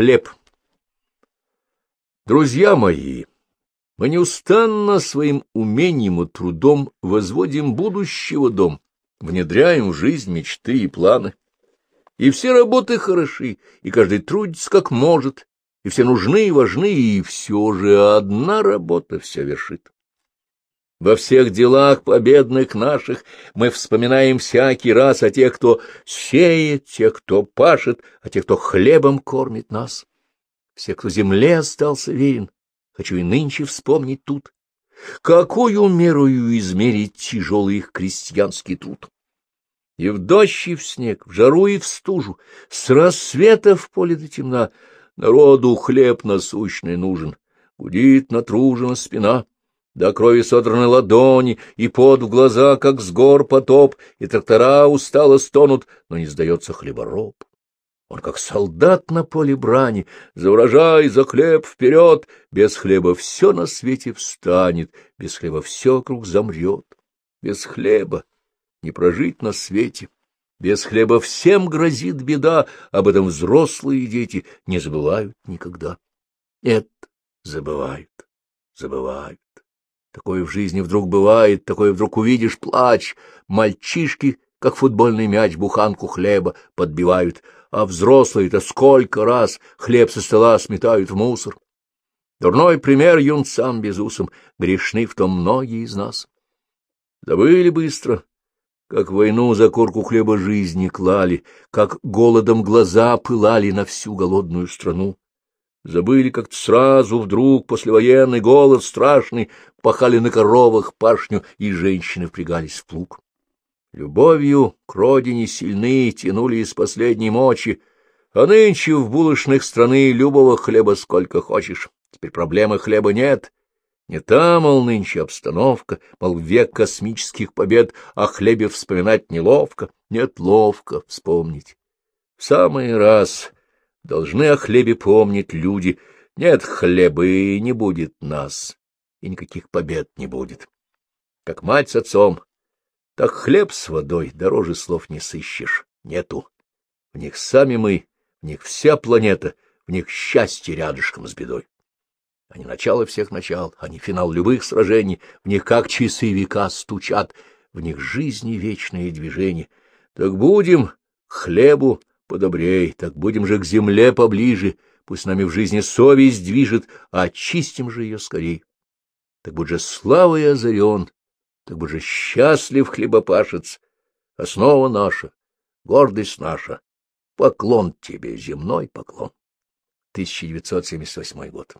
хлеб. Друзья мои, мы неустанно своим умением и трудом возводим будущего дом, внедряем в жизнь мечты и планы. И все работы хороши, и каждый трудится как может, и все нужны и важны, и все же одна работа все вершит. Во всех делах победных наших мы вспоминаем всякий раз о тех, кто сеет, тех, кто пашет, о тех, кто хлебом кормит нас. Все, кто земле остался верен, хочу и нынче вспомнить тут, какую мерою измерить тяжелый их крестьянский труд. И в дождь, и в снег, в жару и в стужу, с рассвета в поле до темна, народу хлеб насущный нужен, гудит натружена спина, до крови содраны ладони, и пот в глаза, как с гор потоп, и трактора устало стонут, но не сдается хлебороб. Он как солдат на поле брани, за урожай, за хлеб вперед, без хлеба все на свете встанет, без хлеба все вокруг замрет, без хлеба не прожить на свете. Без хлеба всем грозит беда, об этом взрослые дети не забывают никогда. Нет, забывают, забывают. Такое в жизни вдруг бывает, такое вдруг увидишь, плач. Мальчишки, как футбольный мяч, буханку хлеба подбивают, а взрослые-то сколько раз хлеб со стола сметают в мусор. Дурной пример юнцам безусом, грешны в том многие из нас. Забыли быстро, как войну за корку хлеба жизни клали, как голодом глаза пылали на всю голодную страну. Забыли как-то сразу, вдруг, послевоенный голод страшный, пахали на коровах пашню, и женщины впрягались в плуг. Любовью к родине сильны тянули из последней мочи, а нынче в булочных страны любого хлеба сколько хочешь. Теперь проблемы хлеба нет, не та, мол, нынче обстановка, мол, век космических побед, о хлебе вспоминать неловко. Нет, ловко вспомнить. В самый раз должны о хлебе помнить люди. Нет хлеба и не будет нас, и никаких побед не будет. Как мать с отцом, так хлеб с водой дороже слов не сыщешь, нету. В них сами мы, в них вся планета, в них счастье рядышком с бедой. Они начало всех начал, они финал любых сражений, в них как часы века стучат, в них жизни вечные движения. Так будем хлебу подобрей, так будем же к земле поближе, пусть нами в жизни совесть движет, очистим же ее скорей. Так будь же славой озарен, так будь же счастлив хлебопашец, основа наша, гордость наша, поклон тебе, земной поклон. 1978 год.